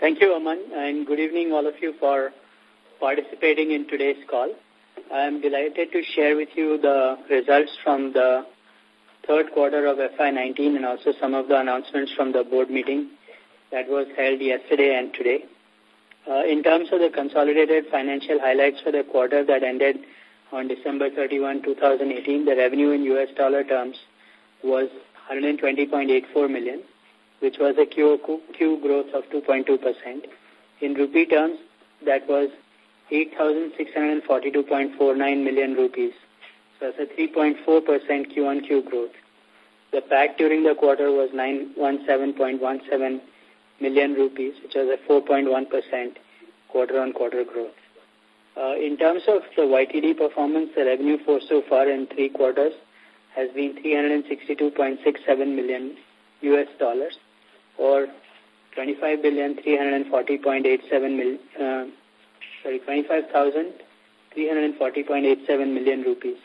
Thank you, Aman, and good evening all of you for participating in today's call. I am delighted to share with you the results from the third quarter of FY19 and also some of the announcements from the board meeting that was held yesterday and today. Uh, in terms of the consolidated financial highlights for the quarter that ended on December 31, 2018, the revenue in US dollar terms was 120.84 million, which was a QOQ growth of 2.2%. In rupee terms, that was 8,642.49 million rupees. So that's a 3.4% Q1Q growth. The PAT during the quarter was 917.17 million rupees, which was a 4.1% quarter-on-quarter growth. Uh, in terms of the YTD performance, the revenue for so far in three quarters has been 362.67 million US dollars or 25 billion 340.87 million, uh, sorry, 25,340.87 million rupees.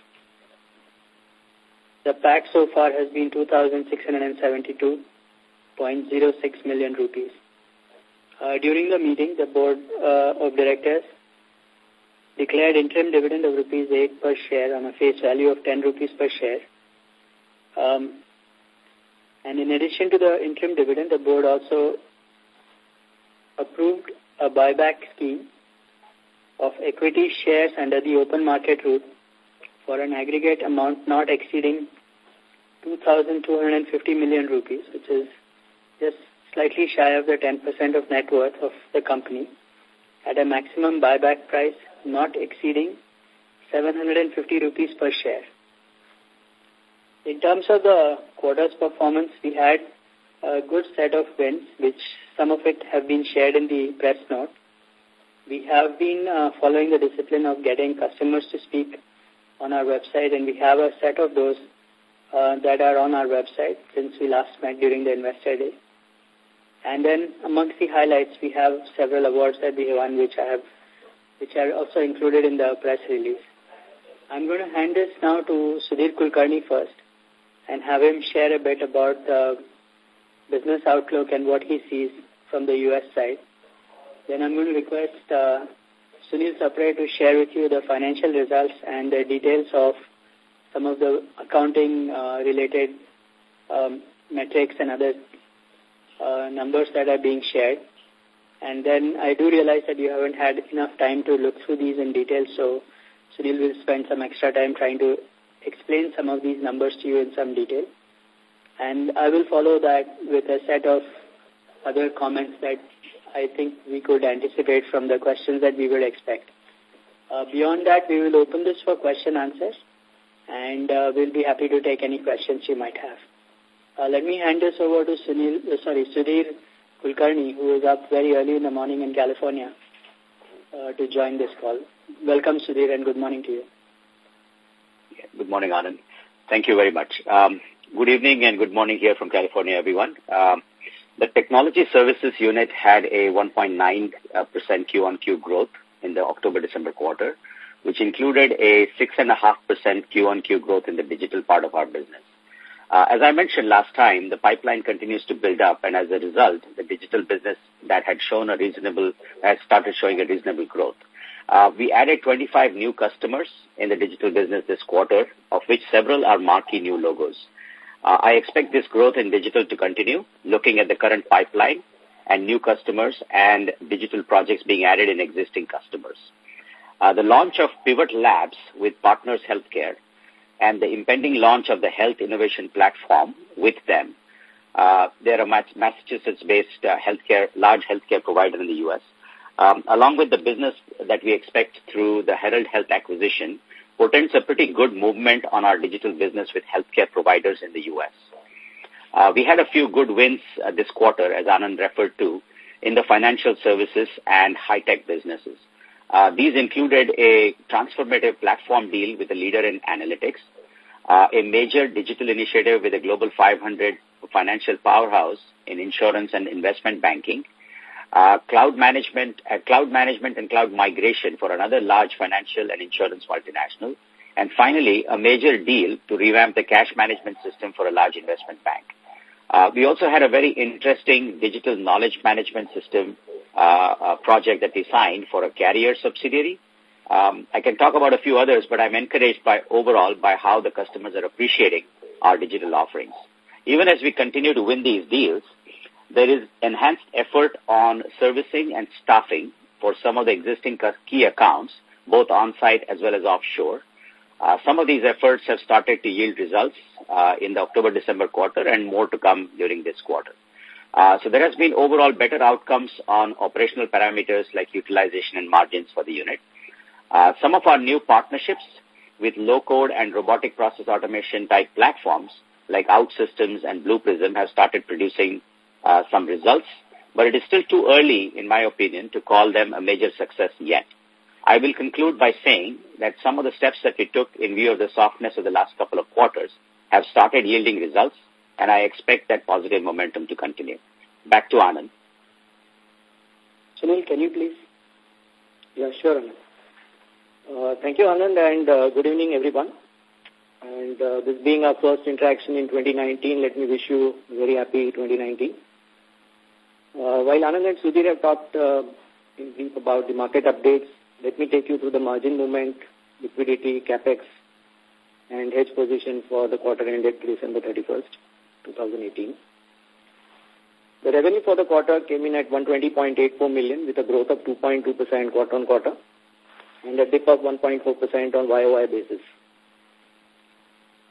The PAT so far has been 2,672.06 million rupees. Uh, during the meeting, the board uh, of directors declared interim dividend of rupees 8 per share on a face value of 10 rupees per share. Um, and in addition to the interim dividend, the board also approved a buyback scheme of equity shares under the open market route for an aggregate amount not exceeding 2,250 million rupees, which is just slightly shy of the 10% of net worth of the company, at a maximum buyback price not exceeding 750 rupees per share. In terms of the quarter's performance, we had a good set of wins, which some of it have been shared in the press note. We have been uh, following the discipline of getting customers to speak on our website, and we have a set of those uh, that are on our website since we last met during the Investor Day. And then amongst the highlights, we have several awards that we have won, which I have, which are also included in the press release. I'm going to hand this now to Sudhir Kulkarni first and have him share a bit about the business outlook and what he sees from the U.S. side. Then I'm going to request uh, Sunil Sapre to share with you the financial results and the details of some of the accounting-related uh, um, metrics and other uh, numbers that are being shared. And then I do realize that you haven't had enough time to look through these in detail, so Sunil will spend some extra time trying to explain some of these numbers to you in some detail. And I will follow that with a set of other comments that I think we could anticipate from the questions that we would expect. Uh, beyond that, we will open this for question answers, and uh, we'll be happy to take any questions you might have. Uh, let me hand this over to Sunil, uh, sorry, Sudhir Kulkarni, who is up very early in the morning in California uh, to join this call. Welcome, Sudhir, and good morning to you. Good morning, Anand. Thank you very much. Um, good evening and good morning here from California, everyone. Um, the Technology Services Unit had a 1.9% Q-on-Q growth in the October-December quarter, which included a 6.5% Q-on-Q growth in the digital part of our business. Uh, as I mentioned last time, the pipeline continues to build up, and as a result, the digital business that had shown a reasonable, has started showing a reasonable growth. Uh, we added 25 new customers in the digital business this quarter, of which several are marquee new logos. Uh, I expect this growth in digital to continue, looking at the current pipeline and new customers and digital projects being added in existing customers. Uh, the launch of Pivot Labs with Partners Healthcare and the impending launch of the Health Innovation Platform with them. Uh, they're a Massachusetts-based uh, healthcare, large healthcare provider in the U.S um, along with the business that we expect through the Herald Health acquisition, portends a pretty good movement on our digital business with healthcare providers in the U.S. Uh, we had a few good wins uh, this quarter, as Anand referred to, in the financial services and high-tech businesses. Uh, these included a transformative platform deal with a leader in analytics, uh, a major digital initiative with a global 500 financial powerhouse in insurance and investment banking, uh, cloud management, uh, cloud management and cloud migration for another large financial and insurance multinational, and finally, a major deal to revamp the cash management system for a large investment bank. Uh, we also had a very interesting digital knowledge management system uh, project that we signed for a carrier subsidiary. Um, I can talk about a few others, but I'm encouraged by overall by how the customers are appreciating our digital offerings. Even as we continue to win these deals, there is enhanced effort on servicing and staffing for some of the existing key accounts, both on-site as well as offshore. Uh, some of these efforts have started to yield results uh, in the October-December quarter and more to come during this quarter. Uh, so there has been overall better outcomes on operational parameters like utilization and margins for the unit. Uh, some of our new partnerships with low-code and robotic process automation type platforms like OutSystems and Blue Prism have started producing uh, some results, but it is still too early, in my opinion, to call them a major success yet. I will conclude by saying that some of the steps that we took in view of the softness of the last couple of quarters have started yielding results, and I expect that positive momentum to continue. Back to Anand. Sunil, can you please? Yeah, sure, Anand. Uh, thank you, Anand, and uh, good evening, everyone. And uh, this being our first interaction in 2019, let me wish you a very happy 2019. Uh, while Anand and Sudhir have talked uh, in brief about the market updates, let me take you through the margin movement, liquidity, capex, and hedge position for the quarter ended December 31st, 2018. The revenue for the quarter came in at 120.84 million with a growth of 2.2% quarter on quarter and a dip of 1.4% on YOY basis.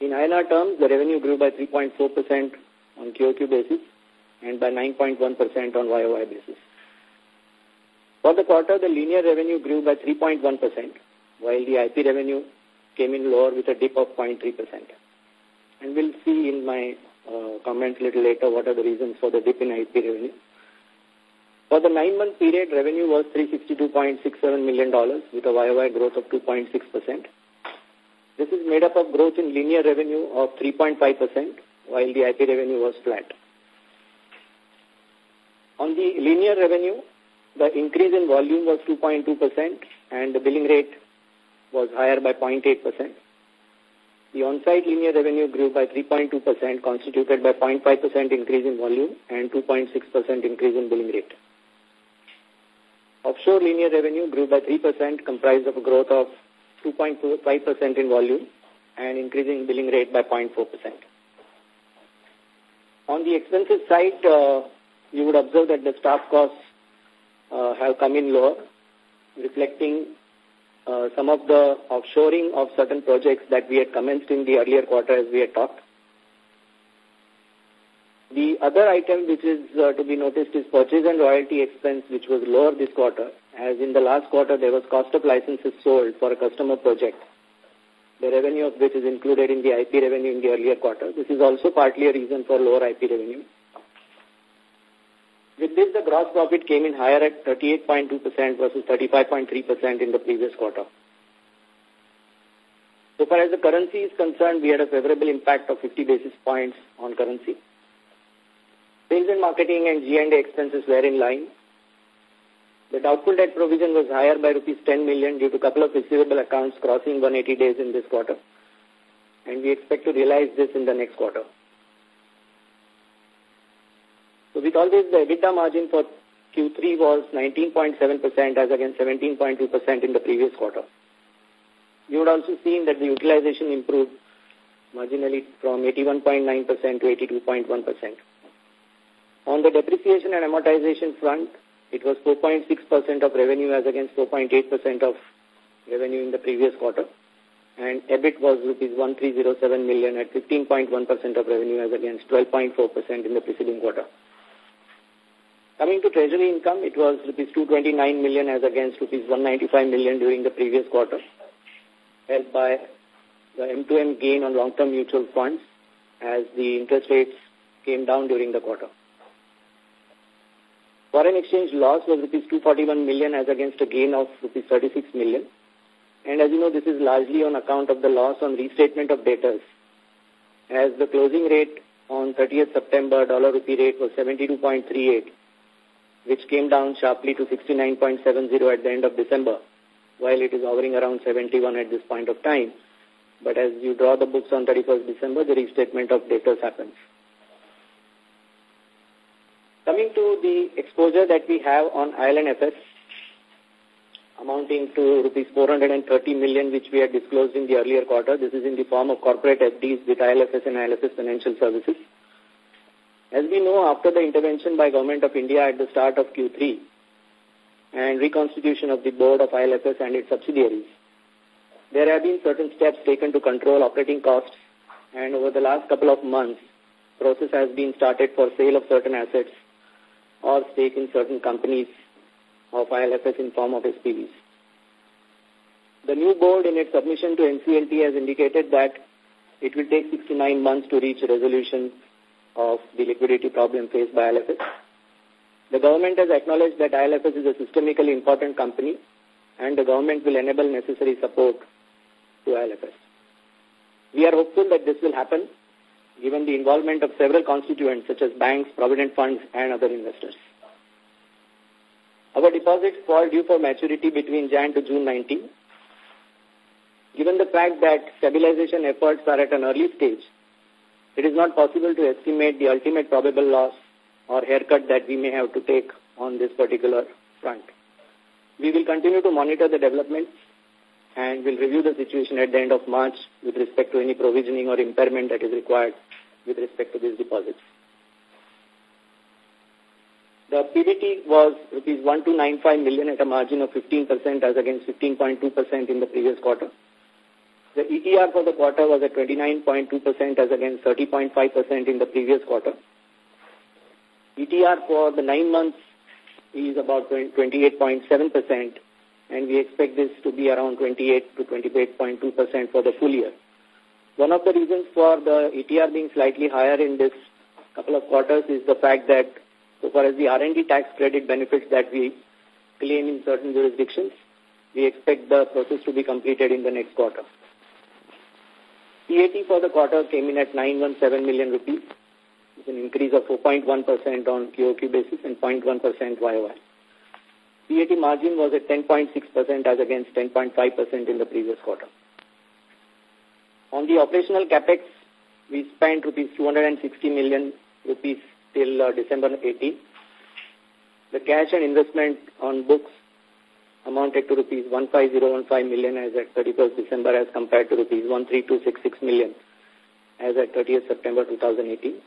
In INR terms, the revenue grew by 3.4% on QOQ basis and by 9.1% on YOY basis. For the quarter, the linear revenue grew by 3.1%, while the IP revenue came in lower with a dip of 0.3%. And we'll see in my uh, comments a little later what are the reasons for the dip in IP revenue. For the nine-month period, revenue was $362.67 million with a YOY growth of 2.6%. This is made up of growth in linear revenue of 3.5%, while the IP revenue was flat. On the linear revenue, the increase in volume was 2.2% and the billing rate was higher by 0.8%. The on-site linear revenue grew by 3.2%, constituted by 0.5% increase in volume and 2.6% increase in billing rate. Offshore linear revenue grew by 3%, comprised of a growth of 2.5% in volume and increasing billing rate by 0.4%. On the expenses side, uh, you would observe that the staff costs uh, have come in lower, reflecting uh, some of the offshoring of certain projects that we had commenced in the earlier quarter as we had talked. The other item which is uh, to be noticed is purchase and royalty expense, which was lower this quarter, as in the last quarter there was cost of licenses sold for a customer project, the revenue of which is included in the IP revenue in the earlier quarter. This is also partly a reason for lower IP revenue. With this, the gross profit came in higher at 38.2% versus 35.3% in the previous quarter. So far as the currency is concerned, we had a favorable impact of 50 basis points on currency. Sales and marketing and G&A expenses were in line. The doubtful debt provision was higher by rupees 10 million due to a couple of receivable accounts crossing 180 days in this quarter. And we expect to realize this in the next quarter. So with all this, the EBITDA margin for Q3 was 19.7% as against 17.2% in the previous quarter. You would also seen that the utilization improved marginally from 81.9% to 82.1%. On the depreciation and amortization front, it was 4.6% of revenue as against 4.8% of revenue in the previous quarter. And EBIT was rupees 1307 million at 15.1% of revenue as against 12.4% in the preceding quarter. Coming to treasury income, it was rupees 229 million as against rupees 195 million during the previous quarter, helped by the M2M gain on long-term mutual funds as the interest rates came down during the quarter. Foreign exchange loss was rupees 241 million as against a gain of rupees 36 million. And as you know, this is largely on account of the loss on restatement of debtors. As the closing rate on 30th September dollar rupee rate was 72.38, which came down sharply to 69.70 at the end of December, while it is hovering around 71 at this point of time. But as you draw the books on 31st December, the restatement of debtors happens. Coming to the exposure that we have on IL&FS, amounting to rupees 430 million, which we had disclosed in the earlier quarter. This is in the form of corporate FDs with IL&FS Financial Services. As we know, after the intervention by Government of India at the start of Q3 and reconstitution of the board of IL&FS its subsidiaries, there have been certain steps taken to control operating costs and over the last couple of months, process has been started for sale of certain assets or stake in certain companies of IL&FS in form of SPVs. The new board in its submission to NCLT has indicated that it will take six to nine months to reach resolution of the liquidity problem faced by IL&FS. The government has acknowledged that IL&FS is a systemically important company and the government will enable necessary support to IL&FS. We are hopeful that this will happen given the involvement of several constituents such as banks, provident funds and other investors. Our deposits fall due for maturity between Jan to June 19. Given the fact that stabilization efforts are at an early stage, it is not possible to estimate the ultimate probable loss or haircut that we may have to take on this particular front. We will continue to monitor the developments and will review the situation at the end of March with respect to any provisioning or impairment that is required with respect to these deposits. The PBT was rupees 1295 million at a margin of 15% as against 15.2% in the previous quarter. The ETR for the quarter was at 29.2% as against 30.5% in the previous quarter. ETR for the nine months is about 28.7% and we expect this to be around 28 to 28.2% for the full year. One of the reasons for the ETR being slightly higher in this couple of quarters is the fact that so far as the R&D tax credit benefits that we claim in certain jurisdictions, we expect the process to be completed in the next quarter. PAT for the quarter came in at 917 million rupees, with an increase of 4.1% on QOQ basis and 0.1% YOY. PAT margin was at 10.6% as against 10.5% in the previous quarter. On the operational capex, we spent rupees 260 million rupees till uh, December 18. The cash and investment on books amounted to rupees 15015 million as at 31st December as compared to rupees 13266 million as at 30th September 2018.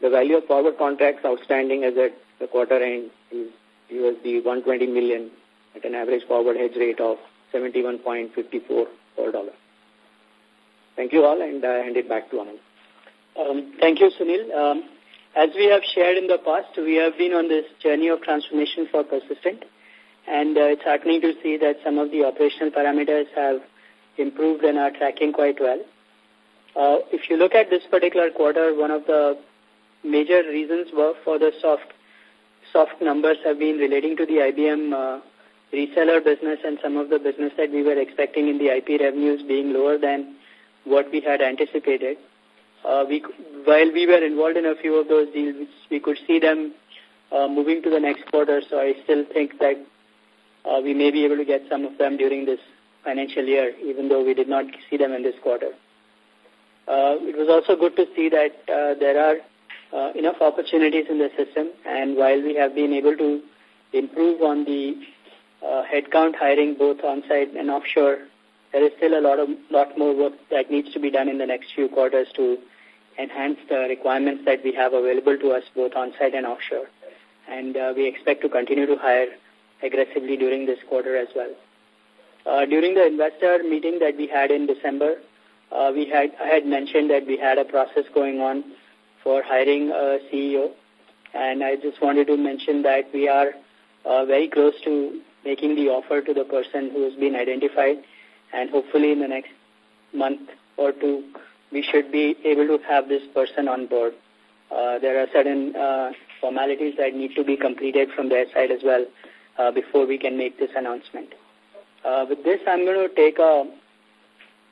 The value of forward contracts outstanding as at the quarter end is USD 120 million at an average forward hedge rate of 71.54 per dollar. Thank you all and I hand it back to Anand. Um, thank you, Sunil. Um, as we have shared in the past, we have been on this journey of transformation for Persistent and uh, it's heartening to see that some of the operational parameters have improved and are tracking quite well. Uh, if you look at this particular quarter, one of the major reasons were for the soft soft numbers have been relating to the IBM uh, reseller business and some of the business that we were expecting in the IP revenues being lower than what we had anticipated. Uh, we, while we were involved in a few of those deals, we could see them moving to the next quarter. So I still think that uh, we may be able to get some of them during this financial year, even though we did not see them in this quarter. Uh, it was also good to see that uh, there are uh, enough opportunities in the system, and while we have been able to improve on the uh, headcount hiring both on-site and offshore, there is still a lot of lot more work that needs to be done in the next few quarters to enhance the requirements that we have available to us both on-site and offshore. And uh, we expect to continue to hire aggressively during this quarter as well. Uh, during the investor meeting that we had in December, uh, we had I had mentioned that we had a process going on for hiring a CEO, and I just wanted to mention that we are uh, very close to making the offer to the person who has been identified, and hopefully in the next month or two, we should be able to have this person on board. Uh, there are certain uh, formalities that need to be completed from their side as well uh, before we can make this announcement. Uh, with this, I'm going to take a,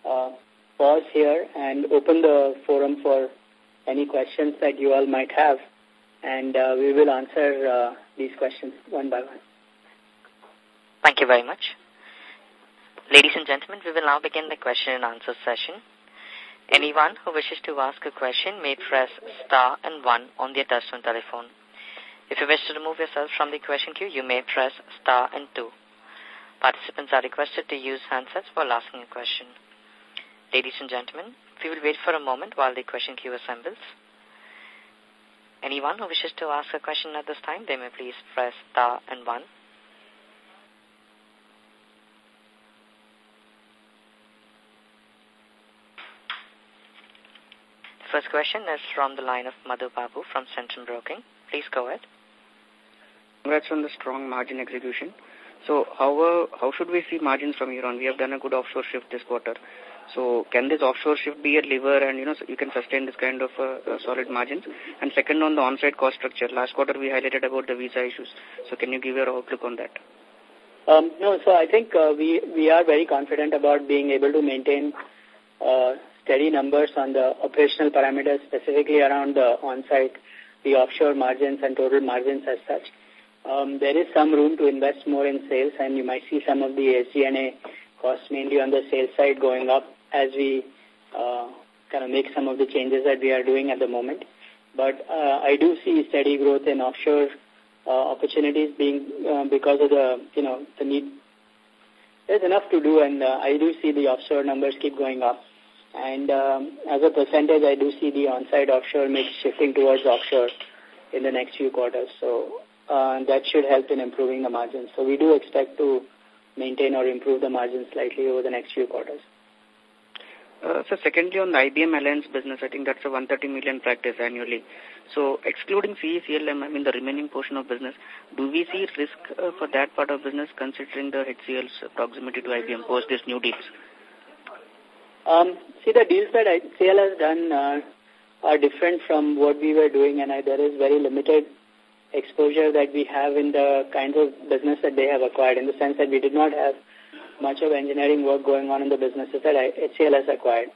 a pause here and open the forum for any questions that you all might have, and uh, we will answer uh, these questions one by one. Thank you very much. Ladies and gentlemen, we will now begin the question and answer session. Anyone who wishes to ask a question may press star and one on their touchtone telephone. If you wish to remove yourself from the question queue, you may press star and two. Participants are requested to use handsets while asking a question. Ladies and gentlemen, we will wait for a moment while the question queue assembles. Anyone who wishes to ask a question at this time, they may please press star and one. The first question is from the line of Madhu Babu from Centrum Broking. Please go ahead. Congrats on the strong margin execution. So how, uh, how should we see margins from here on? We have done a good offshore shift this quarter. So can this offshore shift be a lever and, you know, you can sustain this kind of uh, uh, solid margins? And second, on the on-site cost structure, last quarter we highlighted about the visa issues. So can you give your outlook on that? Um, no, so I think uh, we, we are very confident about being able to maintain uh, steady numbers on the operational parameters, specifically around the on-site, the offshore margins and total margins as such. Um, there is some room to invest more in sales, and you might see some of the SG&A costs mainly on the sales side going up as we uh, kind of make some of the changes that we are doing at the moment. But uh, I do see steady growth in offshore uh, opportunities being uh, because of the, you know, the need. There's enough to do, and uh, I do see the offshore numbers keep going up. And um, as a percentage, I do see the on-site offshore mix shifting towards offshore in the next few quarters. So uh, that should help in improving the margins. So we do expect to maintain or improve the margins slightly over the next few quarters. Uh, so secondly, on the IBM Alliance business, I think that's a 130 million practice annually. So excluding CECLM, I mean the remaining portion of business, do we see risk uh, for that part of business considering the HCL's proximity to IBM post these new deals? Um, see, the deals that HCL has done uh, are different from what we were doing, and I, there is very limited exposure that we have in the kinds of business that they have acquired, in the sense that we did not have much of engineering work going on in the businesses that HCL has acquired.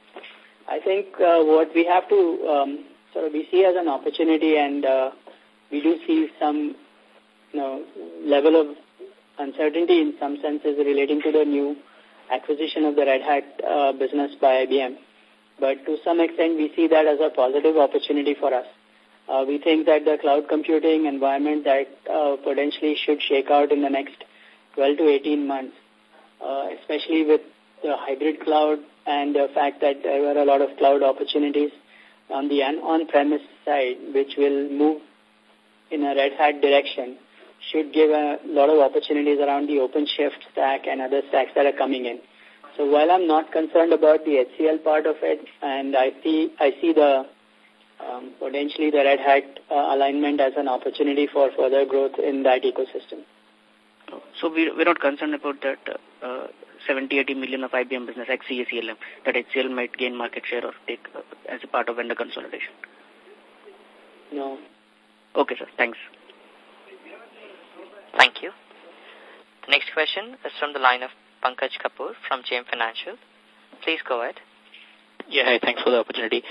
I think uh, what we have to um, sort of we see as an opportunity, and uh, we do see some you know, level of uncertainty in some senses relating to the new acquisition of the Red Hat uh, business by IBM. But to some extent, we see that as a positive opportunity for us. Uh, we think that the cloud computing environment that uh, potentially should shake out in the next 12 to 18 months, uh, especially with the hybrid cloud and the fact that there are a lot of cloud opportunities on the on-premise side, which will move in a Red Hat direction, should give a lot of opportunities around the OpenShift stack and other stacks that are coming in. So while I'm not concerned about the HCL part of it, and I see I see the um, potentially the Red Hat uh, alignment as an opportunity for further growth in that ecosystem. So we, we're not concerned about that uh, 70, 80 million of IBM business like CECLM, that HCL might gain market share or take uh, as a part of vendor consolidation? No. Okay, sir. Thanks. Thank you. The next question is from the line of Pankaj Kapoor from JM Financial. Please go ahead. Yeah, hi, thanks for the opportunity.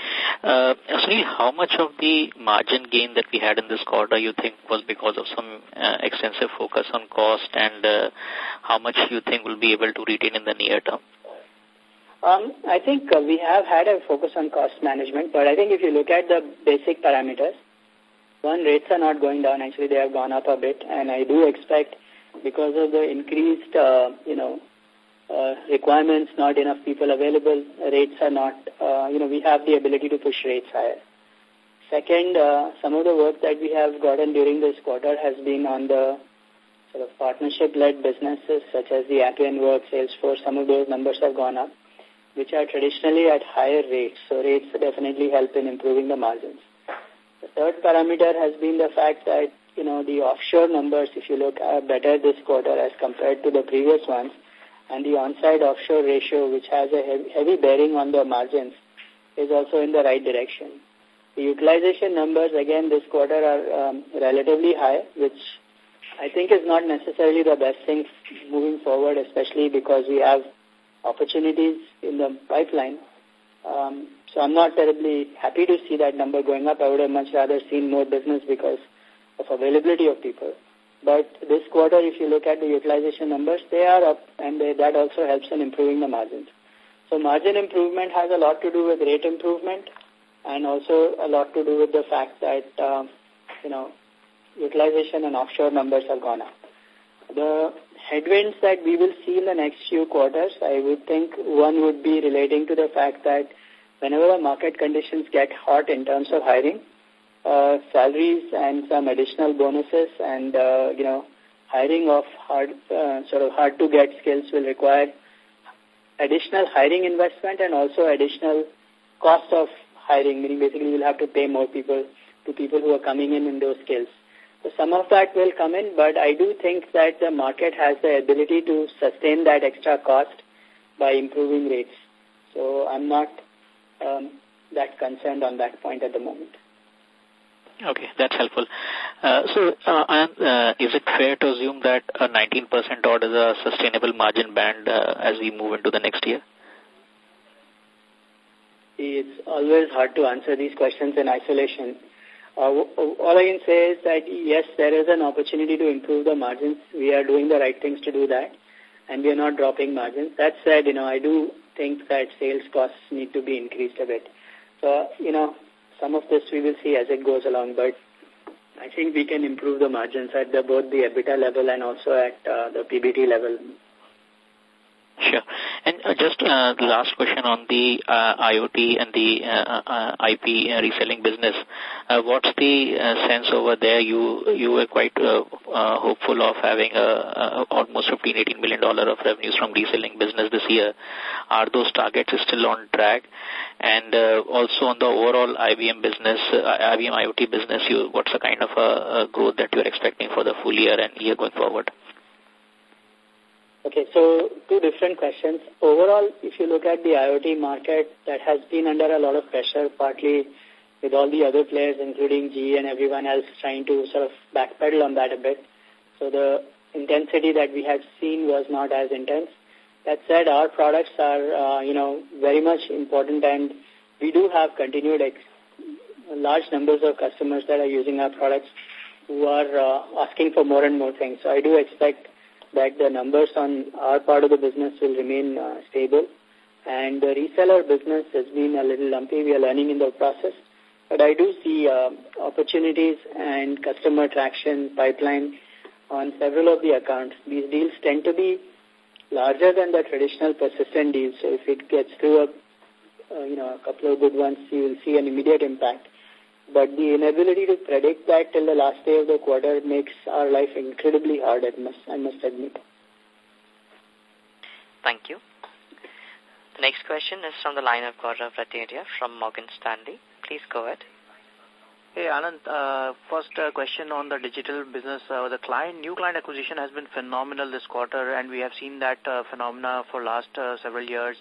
Uh, Sunil, how much of the margin gain that we had in this quarter you think was because of some uh, extensive focus on cost and uh, how much you think we'll be able to retain in the near term? Um, I think uh, we have had a focus on cost management, but I think if you look at the basic parameters, one, rates are not going down. Actually, they have gone up a bit, and I do expect because of the increased, uh, you know, uh, requirements, not enough people available, rates are not, uh, you know, we have the ability to push rates higher. Second, uh, some of the work that we have gotten during this quarter has been on the sort of partnership-led businesses such as the Appian Work, Salesforce, some of those numbers have gone up, which are traditionally at higher rates. So rates definitely help in improving the margins. The third parameter has been the fact that, you know, the offshore numbers, if you look, are better this quarter as compared to the previous ones. And the on-site offshore ratio, which has a heavy bearing on the margins, is also in the right direction. The utilization numbers, again, this quarter are um, relatively high, which I think is not necessarily the best thing moving forward, especially because we have opportunities in the pipeline. Um, so I'm not terribly happy to see that number going up. I would have much rather seen more business because of availability of people. But this quarter, if you look at the utilization numbers, they are up, and they, that also helps in improving the margins. So margin improvement has a lot to do with rate improvement and also a lot to do with the fact that, uh, you know, utilization and offshore numbers have gone up. The headwinds that we will see in the next few quarters, I would think one would be relating to the fact that whenever the market conditions get hot in terms of hiring, uh, salaries and some additional bonuses and, uh, you know, hiring of hard, uh, sort of hard to get skills will require additional hiring investment and also additional cost of hiring, meaning basically you'll have to pay more people to people who are coming in in those skills. So some of that will come in, but I do think that the market has the ability to sustain that extra cost by improving rates. So I'm not um, that concerned on that point at the moment. Okay, that's helpful. Uh, so, uh, uh, is it fair to assume that a 19% odd is a sustainable margin band uh, as we move into the next year? It's always hard to answer these questions in isolation. Uh, all I can say is that, yes, there is an opportunity to improve the margins. We are doing the right things to do that, and we are not dropping margins. That said, you know, I do think that sales costs need to be increased a bit. So, you know, some of this we will see as it goes along, but I think we can improve the margins at the, both the EBITDA level and also at uh, the PBT level Sure. And uh, just uh, the last question on the uh, IoT and the uh, uh, IP uh, reselling business. Uh, what's the uh, sense over there? You you were quite uh, uh, hopeful of having a, a almost 15, 18 million dollar of revenues from reselling business this year. Are those targets still on track? And uh, also on the overall IBM business, uh, IBM IoT business, you what's the kind of uh, growth that you're expecting for the full year and year going forward? Okay, so two different questions. Overall, if you look at the IoT market, that has been under a lot of pressure, partly with all the other players, including GE and everyone else, trying to sort of backpedal on that a bit. So the intensity that we had seen was not as intense. That said, our products are, uh, you know, very much important and we do have continued large numbers of customers that are using our products who are uh, asking for more and more things. So I do expect that the numbers on our part of the business will remain uh, stable. And the reseller business has been a little lumpy. We are learning in the process. But I do see uh, opportunities and customer traction pipeline on several of the accounts. These deals tend to be larger than the traditional persistent deals. So if it gets through a, uh, you know, a couple of good ones, you will see an immediate impact. But the inability to predict that till the last day of the quarter makes our life incredibly hard, I must, I must admit. Thank you. The next question is from the line of Gaurav Rateria from Morgan Stanley. Please go ahead. Hey, Anand, uh, first uh, question on the digital business. Uh, the client, new client acquisition has been phenomenal this quarter, and we have seen that uh, phenomena for last uh, several years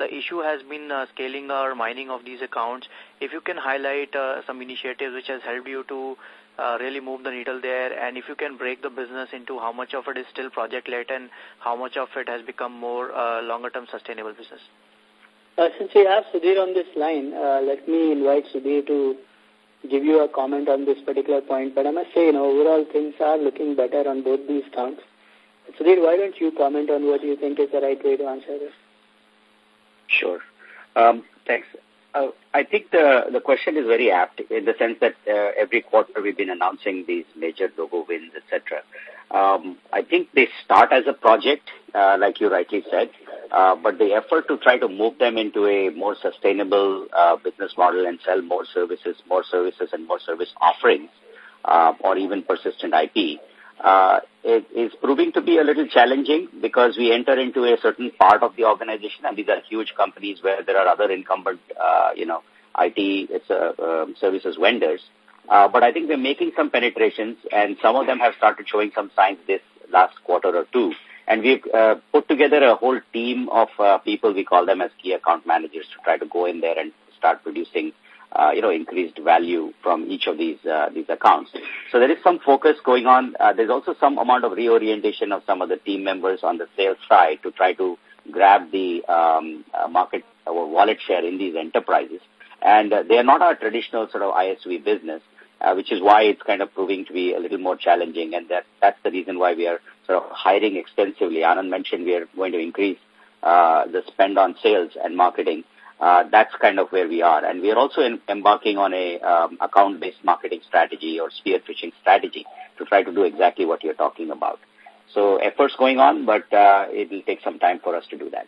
the issue has been uh, scaling or mining of these accounts. If you can highlight uh, some initiatives which has helped you to uh, really move the needle there, and if you can break the business into how much of it is still project-led and how much of it has become more uh, longer-term sustainable business. Uh, since we have Sudhir on this line, uh, let me invite Sudhir to give you a comment on this particular point. But I must say, you know, overall things are looking better on both these counts. Sudhir, why don't you comment on what you think is the right way to answer this? Sure. Um, thanks. Uh, I think the, the question is very apt in the sense that uh, every quarter we've been announcing these major logo wins, etc. Um, I think they start as a project, uh, like you rightly said, uh, but the effort to try to move them into a more sustainable uh, business model and sell more services, more services and more service offerings, uh, or even persistent IP, uh, it is proving to be a little challenging because we enter into a certain part of the organization and these are huge companies where there are other incumbent, uh, you know, IT it's, uh, um, services vendors. Uh, but I think we're making some penetrations and some of them have started showing some signs this last quarter or two. And we've uh, put together a whole team of uh, people, we call them as key account managers, to try to go in there and start producing uh, you know, increased value from each of these uh, these accounts. So there is some focus going on. Uh, there's also some amount of reorientation of some of the team members on the sales side to try to grab the um, uh, market or wallet share in these enterprises. And uh, they are not our traditional sort of ISV business, uh, which is why it's kind of proving to be a little more challenging. And that that's the reason why we are sort of hiring extensively. Anand mentioned we are going to increase uh, the spend on sales and marketing uh, that's kind of where we are. And we are also in, embarking on a um, account-based marketing strategy or spear fishing strategy to try to do exactly what you're talking about. So efforts going on, but uh, it will take some time for us to do that.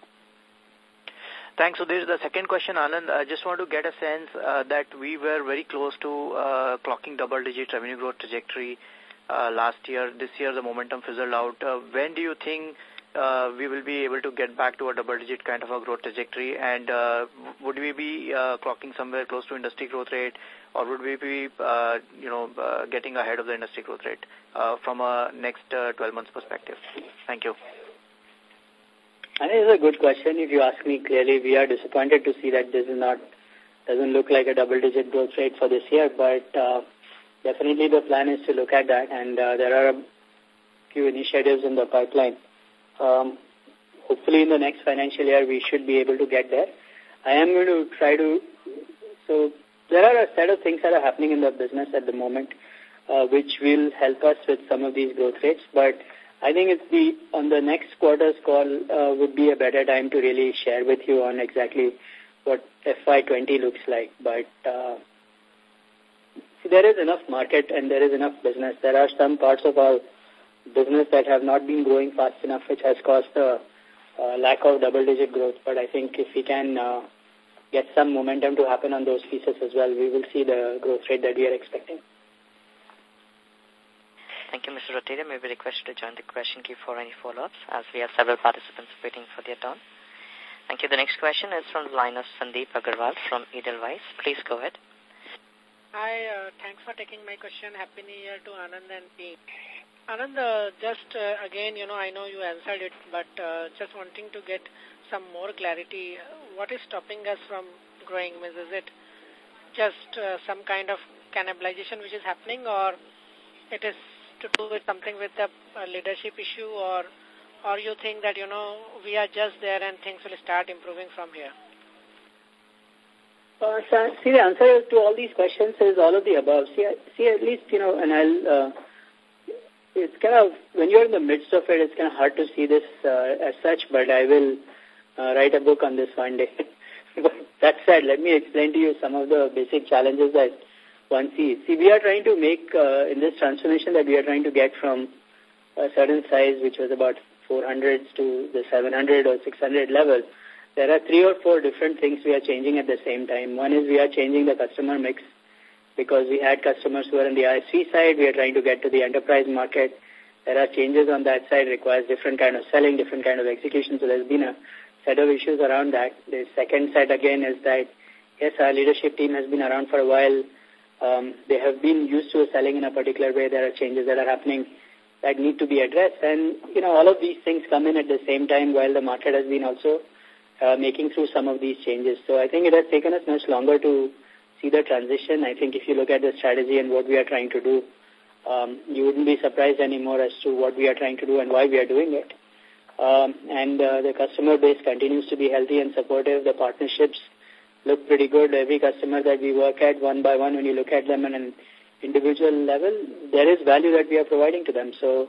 Thanks. So there's the second question, Anand. I just want to get a sense uh, that we were very close to uh, clocking double-digit revenue growth trajectory uh, last year. This year, the momentum fizzled out. Uh, when do you think uh, we will be able to get back to a double-digit kind of a growth trajectory? And uh, would we be uh, clocking somewhere close to industry growth rate, or would we be, uh, you know, uh, getting ahead of the industry growth rate uh, from a next uh, 12 months perspective? Thank you. I think it's a good question. If you ask me clearly, we are disappointed to see that this is not doesn't look like a double-digit growth rate for this year, but uh, definitely the plan is to look at that, and uh, there are a few initiatives in the pipeline um, hopefully in the next financial year we should be able to get there. I am going to try to, so there are a set of things that are happening in the business at the moment uh, which will help us with some of these growth rates, but I think it's the, on the next quarter's call uh, would be a better time to really share with you on exactly what FY20 looks like, but uh, there is enough market and there is enough business. There are some parts of our business that have not been growing fast enough, which has caused a uh, lack of double-digit growth. But I think if we can uh, get some momentum to happen on those pieces as well, we will see the growth rate that we are expecting. Thank you, Mr. Rateria. May we request you to join the question queue for any follow-ups, as we have several participants waiting for their turn. Thank you. The next question is from the line of Sandeep Agarwal from Edelweiss. Please go ahead. Hi, uh, thanks for taking my question. Happy New Year to Anand and team. Anand, uh, just uh, again, you know, I know you answered it, but uh, just wanting to get some more clarity. What is stopping us from growing? Is it just uh, some kind of cannibalization which is happening or it is to do with something with the uh, leadership issue or or you think that, you know, we are just there and things will start improving from here? Uh, see, the answer to all these questions is all of the above. See, see at least, you know, and I'll... Uh, it's kind of, when you're in the midst of it, it's kind of hard to see this uh, as such, but I will uh, write a book on this one day. but that said, let me explain to you some of the basic challenges that one sees. See, we are trying to make, uh, in this transformation that we are trying to get from a certain size, which was about 400s to the 700 or 600 level, there are three or four different things we are changing at the same time. One is we are changing the customer mix because we had customers who are on the ISV side. We are trying to get to the enterprise market. There are changes on that side, requires different kind of selling, different kind of execution. So there's been a set of issues around that. The second side again is that, yes, our leadership team has been around for a while. Um, they have been used to selling in a particular way. There are changes that are happening that need to be addressed. And, you know, all of these things come in at the same time while the market has been also uh, making through some of these changes. So I think it has taken us much longer to see the transition. I think if you look at the strategy and what we are trying to do, um, you wouldn't be surprised anymore as to what we are trying to do and why we are doing it. Um, and uh, the customer base continues to be healthy and supportive. The partnerships look pretty good. Every customer that we work at, one by one, when you look at them on an individual level, there is value that we are providing to them. So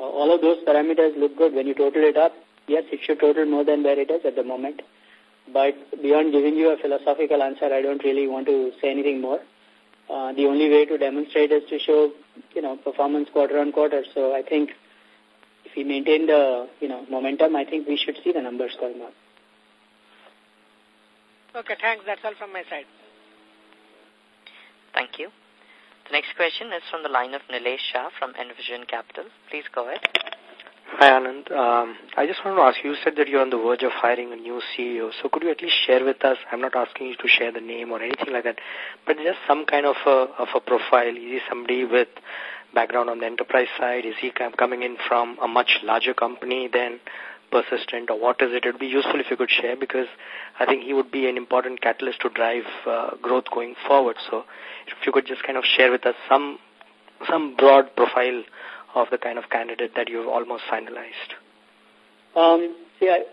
uh, all of those parameters look good. When you total it up, yes, it should total more than where it is at the moment. But beyond giving you a philosophical answer, I don't really want to say anything more. Uh, the only way to demonstrate is to show, you know, performance quarter on quarter. So I think if we maintain the, you know, momentum, I think we should see the numbers going up. Okay, thanks. That's all from my side. Thank you. The next question is from the line of Nilesh Shah from Envision Capital. Please go ahead. Hi, Anand. Um, I just wanted to ask you, you said that you're on the verge of hiring a new CEO. So could you at least share with us, I'm not asking you to share the name or anything like that, but just some kind of a, of a profile. Is he somebody with background on the enterprise side? Is he coming in from a much larger company than Persistent or what is it? It would be useful if you could share because I think he would be an important catalyst to drive uh, growth going forward. So if you could just kind of share with us some some broad profile of the kind of candidate that you've almost finalized? Um, see, I,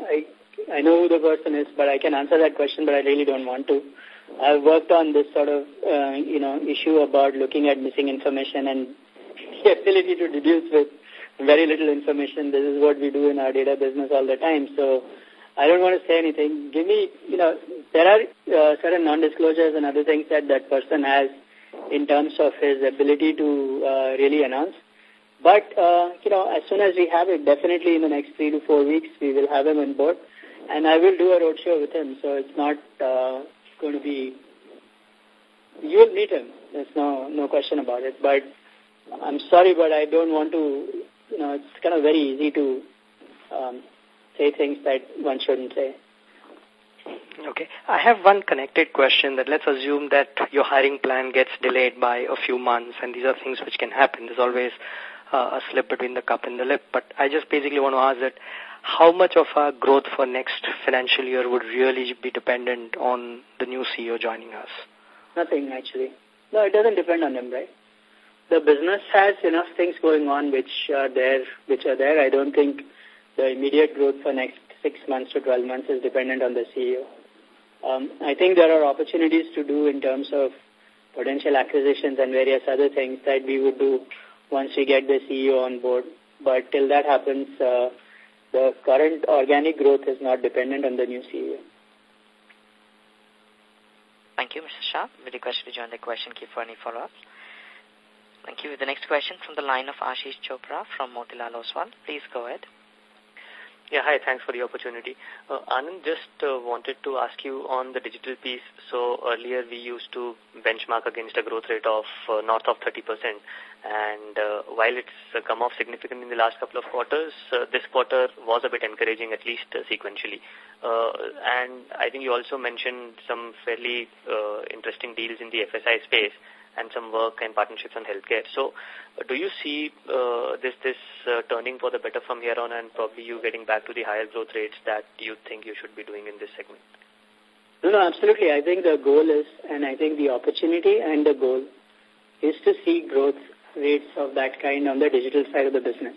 I, I know who the person is, but I can answer that question, but I really don't want to. I've worked on this sort of, uh, you know, issue about looking at missing information and the ability to deduce with very little information. This is what we do in our data business all the time. So I don't want to say anything. Give me, you know, there are uh, certain non-disclosures and other things that that person has in terms of his ability to uh, really announce. But, uh, you know, as soon as we have it, definitely in the next three to four weeks, we will have him on board. And I will do a roadshow with him, so it's not uh, going to be... You will meet him. There's no, no question about it. But I'm sorry, but I don't want to... You know, it's kind of very easy to um, say things that one shouldn't say. Okay. I have one connected question that let's assume that your hiring plan gets delayed by a few months and these are things which can happen. There's always uh, a slip between the cup and the lip. But I just basically want to ask that how much of our growth for next financial year would really be dependent on the new CEO joining us? Nothing, actually. No, it doesn't depend on him, right? The business has enough things going on which are there, which are there. I don't think the immediate growth for next six months to 12 months is dependent on the CEO. Um, I think there are opportunities to do in terms of potential acquisitions and various other things that we would do once we get the CEO on board. But till that happens, uh, the current organic growth is not dependent on the new CEO. Thank you, Mr. Shah. We request you to join the question queue for any follow-ups. Thank you. The next question from the line of Ashish Chopra from Motilal Oswal. Please go ahead. Yeah, hi, thanks for the opportunity. Uh, Anand, just uh, wanted to ask you on the digital piece. So earlier we used to benchmark against a growth rate of uh, north of 30%. And uh, while it's uh, come off significantly in the last couple of quarters, uh, this quarter was a bit encouraging, at least uh, sequentially. Uh, and I think you also mentioned some fairly uh, interesting deals in the FSI space and some work and partnerships on healthcare. So uh, do you see uh, this this uh, turning for the better from here on and probably you getting back to the higher growth rates that you think you should be doing in this segment? No, no, absolutely. I think the goal is, and I think the opportunity and the goal is to see growth rates of that kind on the digital side of the business.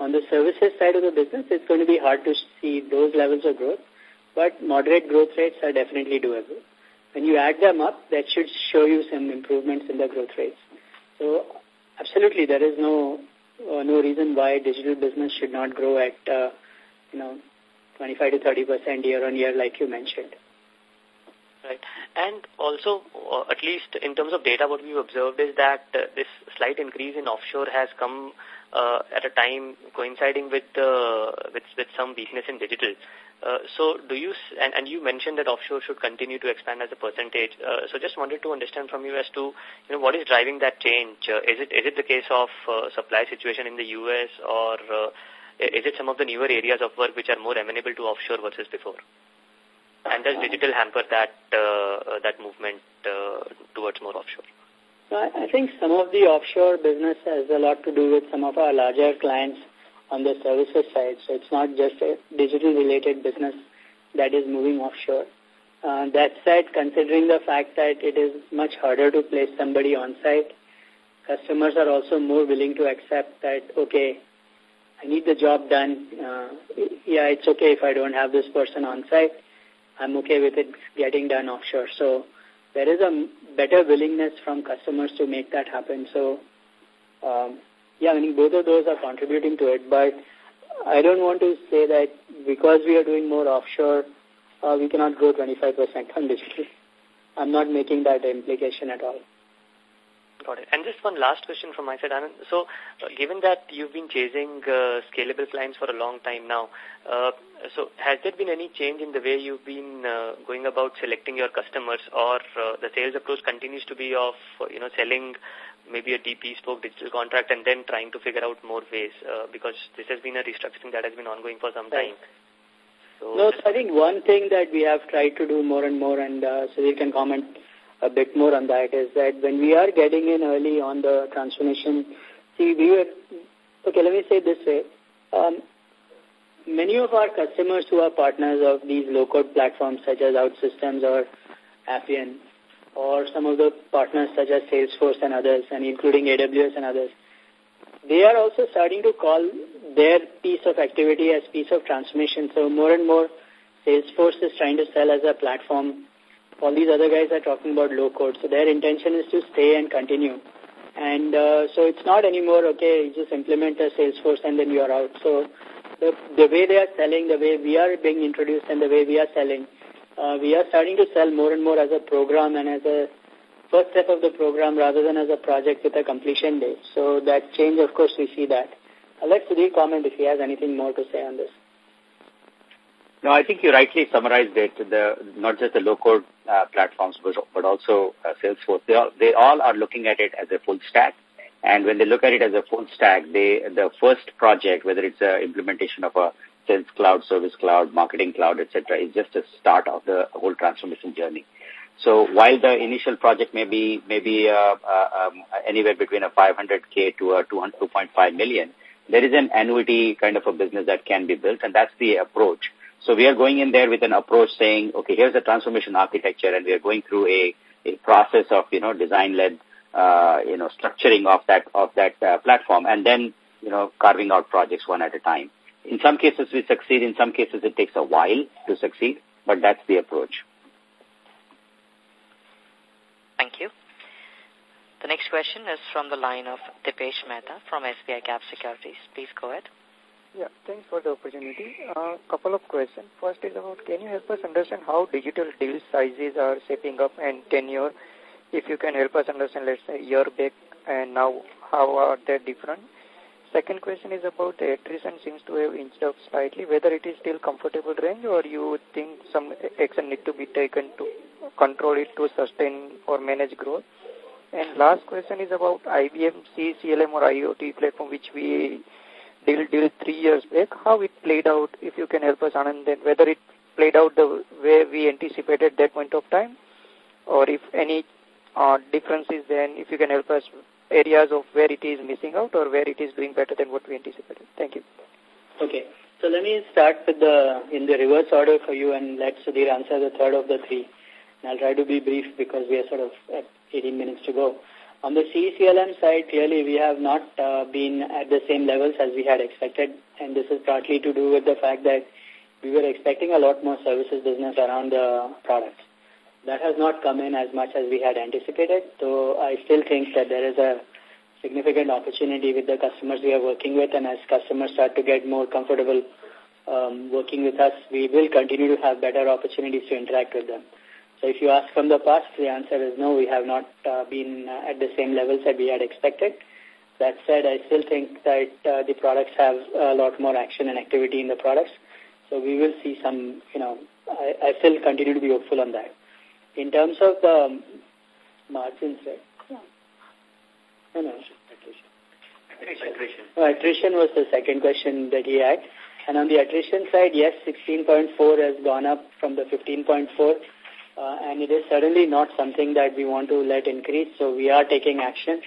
On the services side of the business, it's going to be hard to see those levels of growth, but moderate growth rates are definitely doable. When you add them up, that should show you some improvements in the growth rates. So, absolutely, there is no uh, no reason why digital business should not grow at, uh, you know, 25 to 30 percent year on year, like you mentioned. Right. And also, uh, at least in terms of data, what we've observed is that uh, this slight increase in offshore has come uh, at a time coinciding with, uh, with, with some weakness in digital. Uh, so do you, and, and you mentioned that offshore should continue to expand as a percentage. Uh, so just wanted to understand from you as to, you know, what is driving that change? Uh, is it, is it the case of uh, supply situation in the U.S. or uh, is it some of the newer areas of work which are more amenable to offshore versus before? And does digital hamper that, uh, that movement uh, towards more offshore? I think some of the offshore business has a lot to do with some of our larger clients on the services side. So it's not just a digital-related business that is moving offshore. Uh, that said, considering the fact that it is much harder to place somebody on-site, customers are also more willing to accept that, okay, I need the job done. Uh, yeah, it's okay if I don't have this person on-site. I'm okay with it getting done offshore. So there is a better willingness from customers to make that happen. So um, yeah, I mean, both of those are contributing to it, but I don't want to say that because we are doing more offshore, uh, we cannot grow 25% on digital. I'm not making that implication at all. Got it. And just one last question from my side, Anand. So, uh, given that you've been chasing uh, scalable clients for a long time now, uh, so has there been any change in the way you've been uh, going about selecting your customers or uh, the sales approach continues to be of, you know, selling maybe a deep bespoke digital contract and then trying to figure out more ways uh, because this has been a restructuring that has been ongoing for some time. So no, so I think one thing that we have tried to do more and more and uh, so you can comment a bit more on that is that when we are getting in early on the transformation, see, we were, okay, let me say this way. Um, many of our customers who are partners of these low-code platforms such as OutSystems or Appian or some of the partners such as Salesforce and others and including AWS and others, they are also starting to call their piece of activity as piece of transformation. So more and more Salesforce is trying to sell as a platform all these other guys are talking about low code. So their intention is to stay and continue. And uh, so it's not anymore, okay, you just implement a Salesforce and then you are out. So the, the way they are selling, the way we are being introduced and the way we are selling, uh, we are starting to sell more and more as a program and as a first step of the program rather than as a project with a completion date. So that change, of course, we see that. I'll let Sudhir comment if he has anything more to say on this. No, I think you rightly summarized it. The not just the low-code uh, platforms, but, but also uh, Salesforce. They all, they all are looking at it as a full stack. And when they look at it as a full stack, they the first project, whether it's an implementation of a Sales Cloud, Service Cloud, Marketing Cloud, etc., is just a start of the whole transformation journey. So while the initial project may be maybe uh, uh, um, anywhere between a 500k to a 200 2.5 million, there is an annuity kind of a business that can be built, and that's the approach. So we are going in there with an approach saying, okay, here's the transformation architecture, and we are going through a, a process of you know design-led uh, you know structuring of that of that uh, platform, and then you know carving out projects one at a time. In some cases we succeed, in some cases it takes a while to succeed, but that's the approach. Thank you. The next question is from the line of Dipesh Mehta from SBI Cap Securities. Please go ahead. Yeah, thanks for the opportunity. A uh, couple of questions. First is about, can you help us understand how digital deal sizes are shaping up and tenure? If you can help us understand, let's say, year back and now, how are they different? Second question is about the attrition seems to have inched up slightly, whether it is still comfortable range or you think some action need to be taken to control it to sustain or manage growth. And last question is about IBM CCLM or IoT platform, which we deal, deal three years back. How it played out, if you can help us, Anand, then whether it played out the way we anticipated that point of time, or if any uh, differences, then if you can help us, areas of where it is missing out or where it is doing better than what we anticipated. Thank you. Okay. So let me start with the in the reverse order for you and let Sudhir answer the third of the three. And I'll try to be brief because we are sort of at 18 minutes to go. On the CCLM side, clearly we have not uh, been at the same levels as we had expected, and this is partly to do with the fact that we were expecting a lot more services business around the products. That has not come in as much as we had anticipated, so I still think that there is a significant opportunity with the customers we are working with, and as customers start to get more comfortable um, working with us, we will continue to have better opportunities to interact with them. So if you ask from the past, the answer is no, we have not uh, been uh, at the same levels that we had expected. That said, I still think that uh, the products have a lot more action and activity in the products. So we will see some, you know, I, I still continue to be hopeful on that. In terms of the um, margins, right? Yeah. No, no. Attrition. Attrition. Oh, attrition was the second question that he had. And on the attrition side, yes, 16.4 has gone up from the 15.4 uh, and it is certainly not something that we want to let increase, so we are taking action.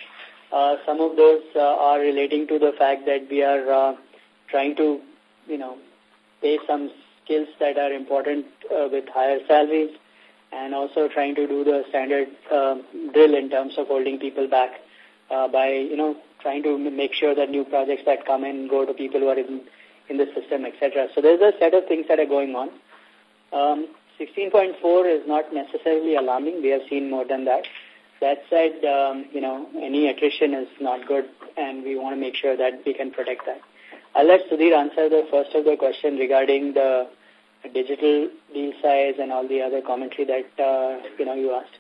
Uh, some of those uh, are relating to the fact that we are uh, trying to, you know, pay some skills that are important uh, with higher salaries and also trying to do the standard uh, drill in terms of holding people back uh, by, you know, trying to make sure that new projects that come in go to people who are in, in the system, etc. So there's a set of things that are going on. Um, 16.4 is not necessarily alarming. We have seen more than that. That said, um, you know, any attrition is not good, and we want to make sure that we can protect that. I'll let Sudhir answer the first of the question regarding the digital deal size and all the other commentary that, uh, you know, you asked.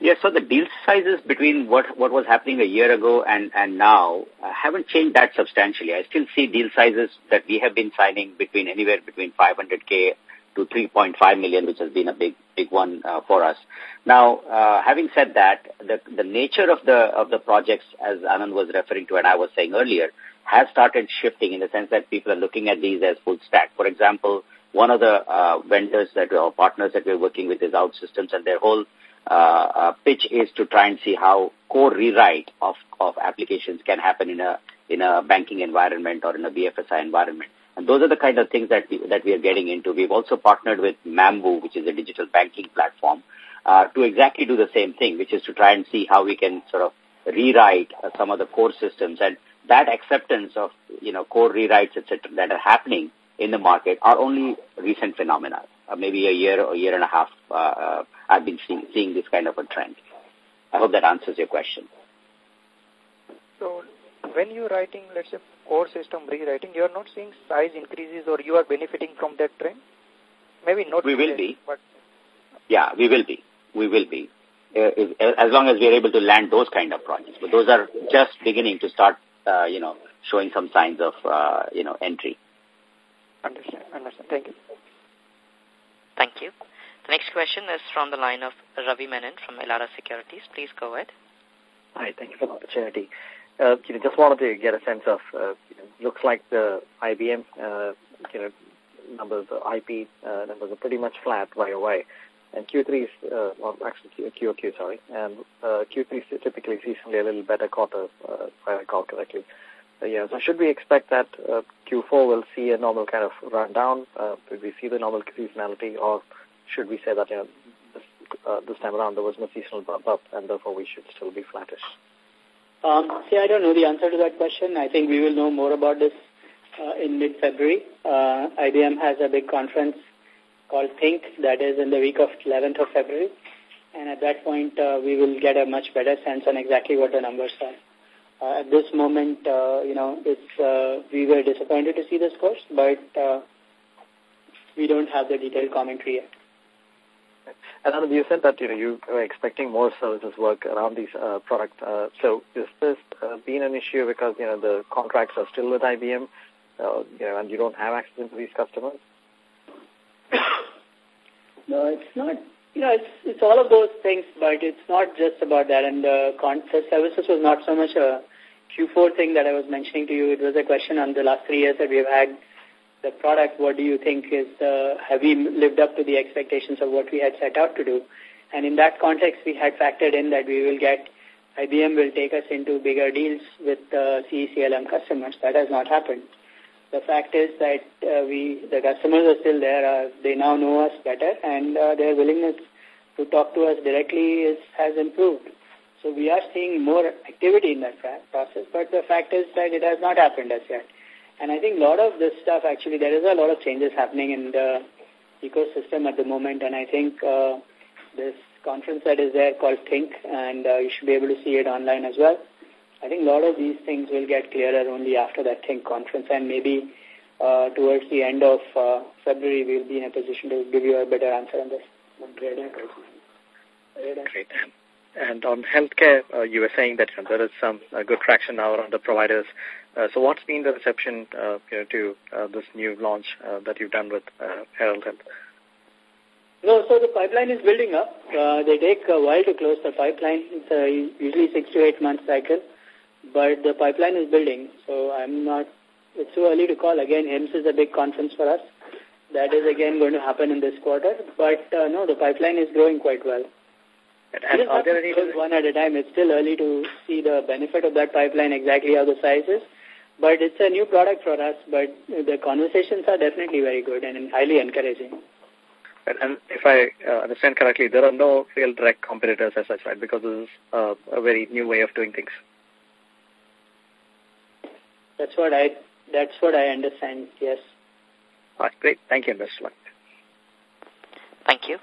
Yes, so the deal sizes between what, what was happening a year ago and, and now uh, haven't changed that substantially. I still see deal sizes that we have been signing between anywhere between 500K to 3.5 million, which has been a big, big one uh, for us. Now, uh, having said that, the, the nature of the, of the projects, as Anand was referring to and I was saying earlier, has started shifting in the sense that people are looking at these as full stack. For example, one of the uh, vendors that or partners that we're working with is OutSystems, and their whole uh, uh, pitch is to try and see how core rewrite of, of applications can happen in a in a banking environment or in a BFSI environment. And those are the kind of things that we, that we are getting into. We've also partnered with Mambu, which is a digital banking platform, uh, to exactly do the same thing, which is to try and see how we can sort of rewrite uh, some of the core systems. And that acceptance of, you know, core rewrites, etc., that are happening in the market are only recent phenomena. Uh, maybe a year or a year and a half, uh, uh, I've been seeing, seeing this kind of a trend. I hope that answers your question. So when you're writing, let's say, core system rewriting, you're not seeing size increases or you are benefiting from that trend? Maybe not. We will be. But yeah, we will be. We will be. Uh, if, as long as we are able to land those kind of projects. But those are just beginning to start, uh, you know, showing some signs of, uh, you know, entry. Understand. Understand. Thank you. Thank you. The next question is from the line of Ravi Menon from Elara Securities. Please go ahead. Hi, thank you for the opportunity. Uh, you know, just wanted to get a sense of, uh, you know, looks like the IBM, uh, you know, numbers, the IP uh, numbers are pretty much flat YOY. And Q3 is, uh, well, actually QOQ, sorry. And uh, Q3 is typically seasonally a little better quarter, uh, if I recall correctly. Uh, yeah, so should we expect that uh, Q4 will see a normal kind of rundown? Uh, will we see the normal seasonality, or should we say that you know, this, uh, this time around there was no seasonal bump up, and therefore we should still be flattish? Um, see, I don't know the answer to that question. I think we will know more about this uh, in mid-February. Uh, IBM has a big conference called Think that is in the week of 11th of February. And at that point, uh, we will get a much better sense on exactly what the numbers are. Uh, at this moment, uh, you know, it's, uh, we were disappointed to see this course, but uh, we don't have the detailed commentary yet. And Anand, you said that you know you were expecting more services work around these uh, products. Uh, so is this uh, been an issue because you know the contracts are still with IBM, uh, you know, and you don't have access into these customers? no, it's not. You know, it's it's all of those things, but it's not just about that. And the uh, services was not so much a Q4 thing that I was mentioning to you. It was a question on the last three years that we've had the product, what do you think is, uh, have we lived up to the expectations of what we had set out to do? And in that context, we had factored in that we will get, IBM will take us into bigger deals with uh, CECLM customers. That has not happened. The fact is that uh, we, the customers are still there. Uh, they now know us better and uh, their willingness to talk to us directly is, has improved. So we are seeing more activity in that process, but the fact is that it has not happened as yet. And I think a lot of this stuff, actually, there is a lot of changes happening in the ecosystem at the moment. And I think uh, this conference that is there called Think, and uh, you should be able to see it online as well. I think a lot of these things will get clearer only after that Think conference. And maybe uh, towards the end of uh, February, we'll be in a position to give you a better answer on this. Great. Great. And on healthcare, uh, you were saying that you know, there is some uh, good traction now around the providers. Uh, so what's been the reception uh, you know, to uh, this new launch uh, that you've done with uh, Herald Health? No, so the pipeline is building up. Uh, they take a while to close the pipeline. It's a usually six to eight month cycle, but the pipeline is building. So I'm not, it's too early to call. Again, HIMSS is a big conference for us. That is again going to happen in this quarter. But uh, no, the pipeline is growing quite well. And, and are there any one at a time? It's still early to see the benefit of that pipeline, exactly how the size is. But it's a new product for us, but the conversations are definitely very good and highly encouraging. And, and if I uh, understand correctly, there are no real direct competitors as such, right? Because this is uh, a very new way of doing things. That's what I. That's what I understand. Yes. All right, great. Thank you, and best luck. Thank you.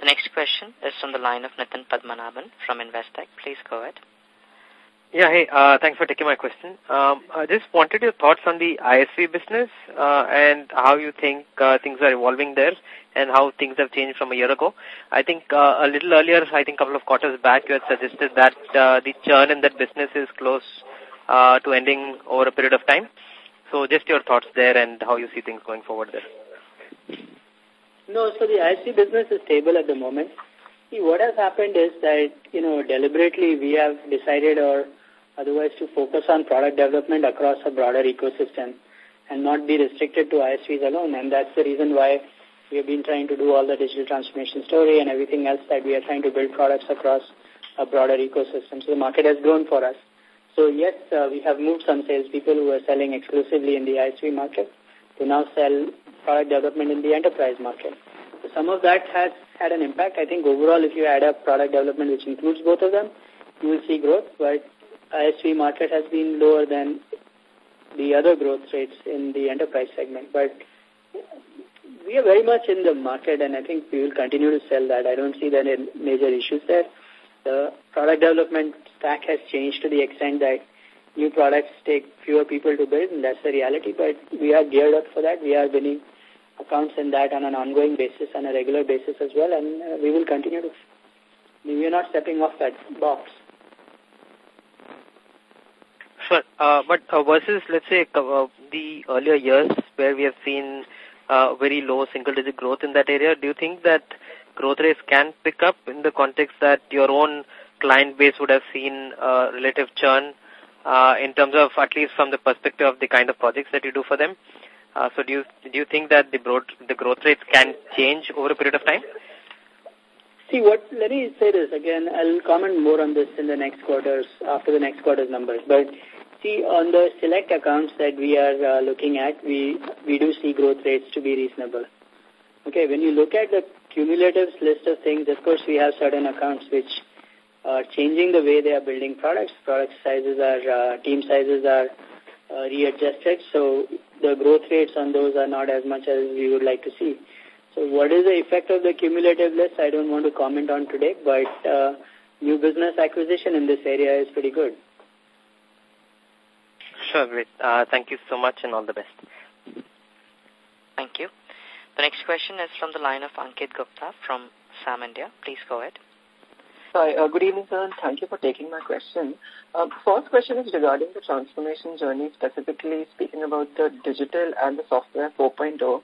The next question is from the line of Nitin Padmanabhan from Investec. Please go ahead. Yeah, hey, uh, thanks for taking my question. Um, I just wanted your thoughts on the ISV business uh, and how you think uh, things are evolving there and how things have changed from a year ago. I think uh, a little earlier, I think a couple of quarters back, you had suggested that uh, the churn in that business is close uh, to ending over a period of time. So just your thoughts there and how you see things going forward there. No, so the ISV business is stable at the moment. See, what has happened is that, you know, deliberately we have decided or otherwise to focus on product development across a broader ecosystem and not be restricted to ISVs alone. And that's the reason why we have been trying to do all the digital transformation story and everything else that we are trying to build products across a broader ecosystem. So the market has grown for us. So yes, uh, we have moved some salespeople who were selling exclusively in the ISV market to now sell product development in the enterprise market. So some of that has had an impact. I think overall, if you add up product development, which includes both of them, you will see growth. But ISV market has been lower than the other growth rates in the enterprise segment. But we are very much in the market, and I think we will continue to sell that. I don't see any major issues there. The product development stack has changed to the extent that new products take fewer people to build, and that's the reality. But we are geared up for that. We are winning accounts in that on an ongoing basis, on a regular basis as well, and uh, we will continue to. We are not stepping off that box. Sure. Uh, but uh, versus, let's say, uh, the earlier years where we have seen uh, very low single-digit growth in that area, do you think that growth rates can pick up in the context that your own client base would have seen uh, relative churn uh, in terms of at least from the perspective of the kind of projects that you do for them? Uh, so do you do you think that the growth the growth rates can change over a period of time? See what? Let me say this again. I'll comment more on this in the next quarters after the next quarter's numbers. But see, on the select accounts that we are uh, looking at, we we do see growth rates to be reasonable. Okay, when you look at the cumulative list of things, of course, we have certain accounts which are changing the way they are building products. Product sizes are, uh, team sizes are uh, readjusted. So the growth rates on those are not as much as we would like to see. So what is the effect of the cumulative list? I don't want to comment on today, but new business acquisition in this area is pretty good. Sure, great. Uh, thank you so much and all the best. Thank you. The next question is from the line of Ankit Gupta from SAM India. Please go ahead. Hi, uh, good evening, sir, and thank you for taking my question. Uh, first question is regarding the transformation journey, specifically speaking about the digital and the software 4.0.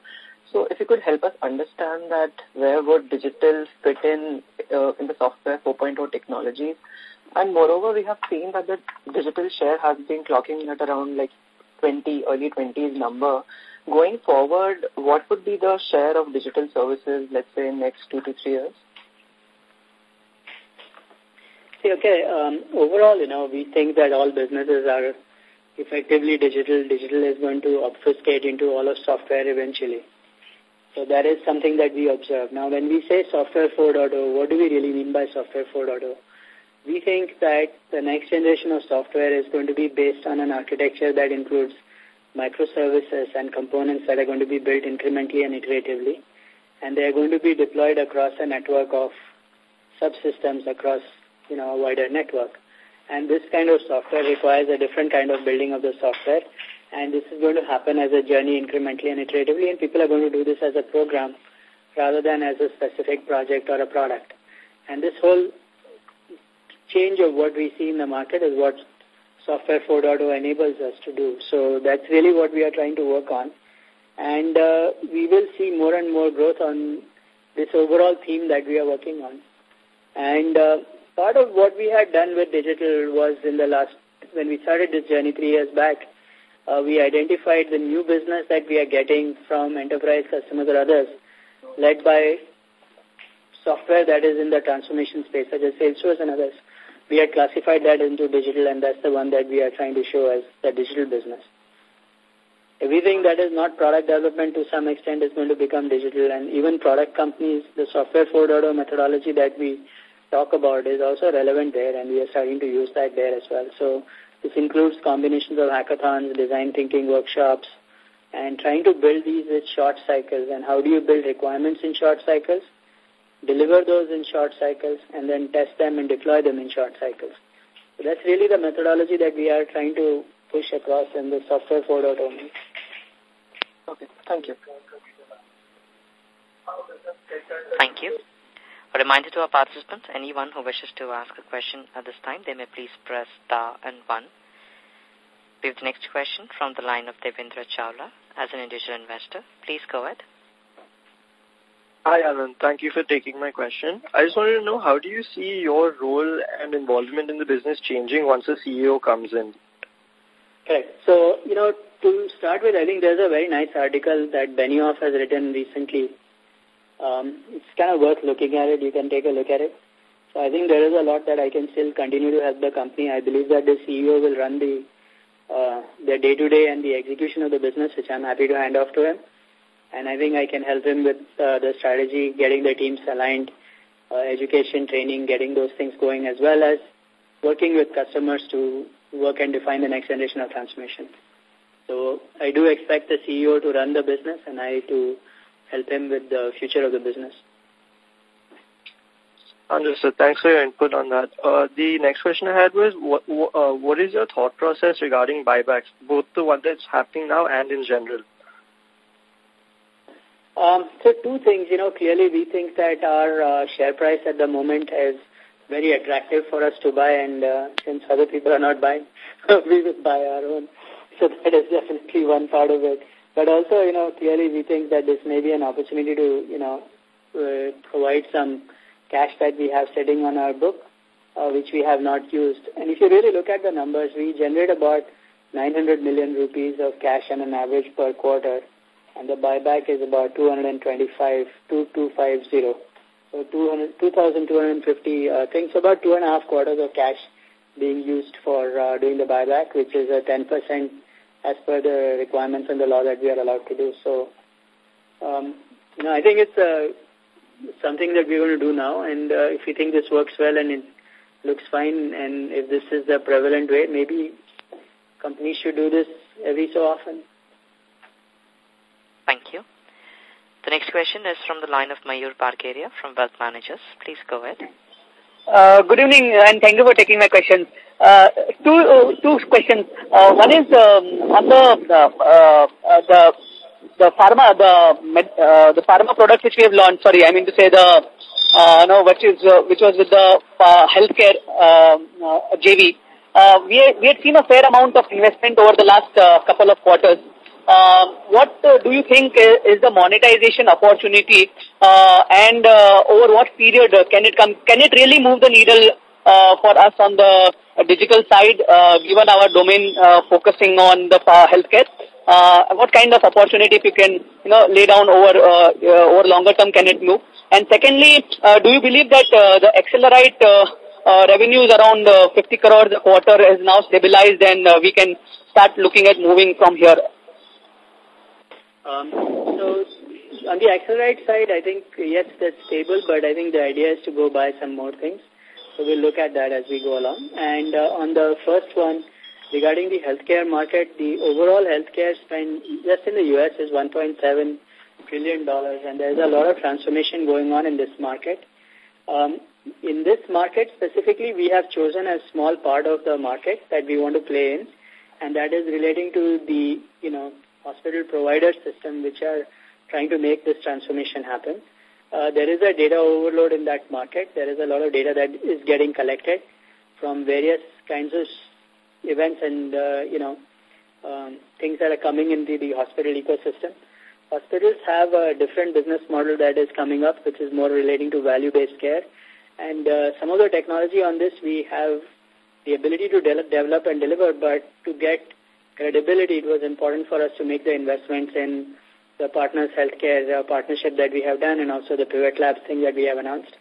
So if you could help us understand that where would digital fit in uh, in the software 4.0 technologies? And moreover, we have seen that the digital share has been clocking at around like 20, early 20s number. Going forward, what would be the share of digital services, let's say, in next two to three years? See, okay, um, overall, you know, we think that all businesses are effectively digital. Digital is going to obfuscate into all of software eventually. So that is something that we observe. Now, when we say software 4.0, what do we really mean by software 4.0? We think that the next generation of software is going to be based on an architecture that includes microservices and components that are going to be built incrementally and iteratively. And they are going to be deployed across a network of subsystems across you know, a wider network. And this kind of software requires a different kind of building of the software. And this is going to happen as a journey incrementally and iteratively. And people are going to do this as a program rather than as a specific project or a product. And this whole change of what we see in the market is what Software 4.0 enables us to do. So that's really what we are trying to work on. And uh, we will see more and more growth on this overall theme that we are working on. And uh, part of what we had done with digital was in the last, when we started this journey three years back, uh, we identified the new business that we are getting from enterprise customers or others, led by software that is in the transformation space, such as Salesforce and others. We had classified that into digital, and that's the one that we are trying to show as the digital business. Everything that is not product development to some extent is going to become digital, and even product companies, the software 4.0 methodology that we talk about is also relevant there and we are starting to use that there as well. So this includes combinations of hackathons, design thinking workshops, and trying to build these with short cycles. And how do you build requirements in short cycles? Deliver those in short cycles and then test them and deploy them in short cycles. So that's really the methodology that we are trying to push across in the software 4.0. Okay, thank you. Thank you. A reminder to our participants, anyone who wishes to ask a question at this time, they may please press star and one. We have the next question from the line of Devendra Chawla as an individual investor. Please go ahead. Hi, Anand. Thank you for taking my question. I just wanted to know how do you see your role and involvement in the business changing once a CEO comes in? Correct. So, you know, to start with, I think there's a very nice article that Benioff has written recently um, it's kind of worth looking at it. You can take a look at it. So I think there is a lot that I can still continue to help the company. I believe that the CEO will run the uh, the day-to-day -day and the execution of the business, which I'm happy to hand off to him. And I think I can help him with uh, the strategy, getting the teams aligned, uh, education, training, getting those things going, as well as working with customers to work and define the next generation of transformation. So I do expect the CEO to run the business and I to help him with the future of the business. Understood. Thanks for your input on that. Uh, the next question I had was, what, uh, what is your thought process regarding buybacks, both the one that's happening now and in general? Um, so two things, you know, clearly we think that our uh, share price at the moment is very attractive for us to buy and uh, since other people are not buying, we will buy our own. So that is definitely one part of it. But also, you know, clearly we think that this may be an opportunity to, you know, uh, provide some cash that we have sitting on our book, uh, which we have not used. And if you really look at the numbers, we generate about 900 million rupees of cash on an average per quarter, and the buyback is about 225, 2250. So 2,250 uh, things, about two and a half quarters of cash being used for uh, doing the buyback, which is a 10% as per the requirements and the law that we are allowed to do. So, um, I think it's a something that we're going to do now. And uh, if we think this works well and it looks fine, and if this is the prevalent way, maybe companies should do this every so often. Thank you. The next question is from the line of Mayur Parkeria from Wealth Managers. Please go ahead. Uh, good evening and thank you for taking my question. Uh, two, uh, two questions. Uh, one is um, on the, uh, uh, the the pharma, the uh, the pharma product which we have launched. Sorry, I mean to say the uh, no, which is uh, which was with the uh, healthcare uh, uh, JV. Uh, we we had seen a fair amount of investment over the last uh, couple of quarters. Uh, what uh, do you think is, the monetization opportunity, uh, and uh, over what period uh, can it come? Can it really move the needle uh, for us on the digital side, given our domain focusing on the healthcare? what kind of opportunity if you can, you know, lay down over, over longer term can it move? And secondly, do you believe that the Accelerite revenues around uh, 50 crores a quarter is now stabilized and we can start looking at moving from here? Um, so on the Accelerite side, I think, yes, that's stable, but I think the idea is to go buy some more things. So we'll look at that as we go along. And uh, on the first one, regarding the healthcare market, the overall healthcare spend just in the U.S. is $1.7 trillion, and there's a lot of transformation going on in this market. Um, in this market specifically, we have chosen a small part of the market that we want to play in, and that is relating to the, you know, hospital provider system, which are trying to make this transformation happen. Uh, there is a data overload in that market. There is a lot of data that is getting collected from various kinds of events and, uh, you know, um, things that are coming into the hospital ecosystem. Hospitals have a different business model that is coming up, which is more relating to value-based care. And uh, some of the technology on this, we have the ability to de develop and deliver, but to get credibility, it was important for us to make the investments in the Partners Healthcare partnership that we have done and also the Pivot Labs thing that we have announced,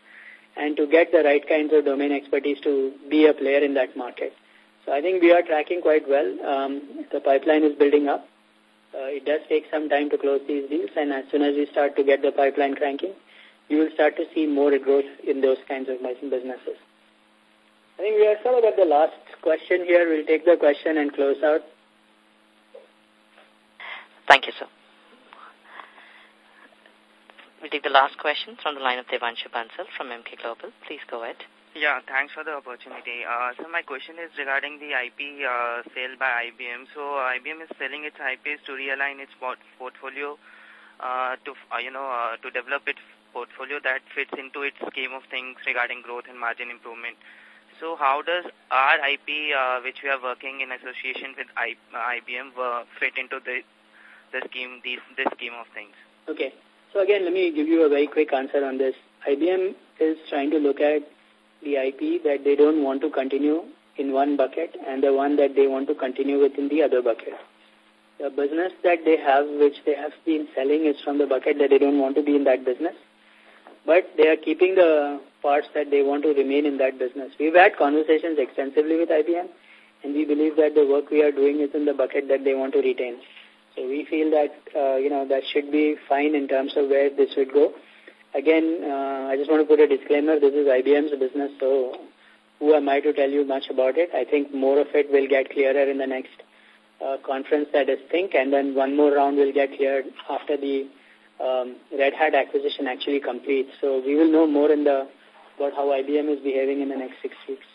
and to get the right kinds of domain expertise to be a player in that market. So I think we are tracking quite well. Um, the pipeline is building up. Uh, it does take some time to close these deals, and as soon as we start to get the pipeline cranking, you will start to see more growth in those kinds of businesses. I think we are sort of at the last question here. We'll take the question and close out. Thank you, sir. We'll take the last question from the line of Devanshu Bansal from Emkay Global. Please go ahead. Yeah, thanks for the opportunity. Uh, so my question is regarding the IP uh, sale by IBM. So uh, IBM is selling its IPs to realign its port portfolio uh, to uh, you know uh, to develop its portfolio that fits into its scheme of things regarding growth and margin improvement. So how does our IP, uh, which we are working in association with I, IBM, uh, fit into the the scheme, this this scheme of things? Okay. So again, let me give you a very quick answer on this. IBM is trying to look at the IP that they don't want to continue in one bucket and the one that they want to continue with in the other bucket. The business that they have, which they have been selling, is from the bucket that they don't want to be in that business. But they are keeping the parts that they want to remain in that business. We've had conversations extensively with IBM, and we believe that the work we are doing is in the bucket that they want to retain. So we feel that, uh, you know, that should be fine in terms of where this would go. Again, uh, I just want to put a disclaimer. This is IBM's business, so who am I to tell you much about it? I think more of it will get clearer in the next uh, conference that is Think, and then one more round will get cleared after the um, Red Hat acquisition actually completes. So we will know more in the about how IBM is behaving in the next six weeks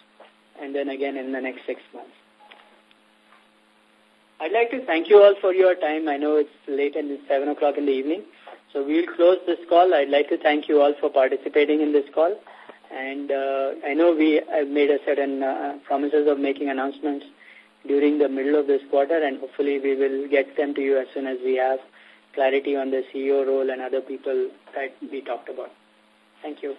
and then again in the next six months. I'd like to thank you all for your time. I know it's late and it's 7 o'clock in the evening. So we'll close this call. I'd like to thank you all for participating in this call. And uh, I know we have made a certain uh, promises of making announcements during the middle of this quarter, and hopefully we will get them to you as soon as we have clarity on the CEO role and other people that we talked about. Thank you.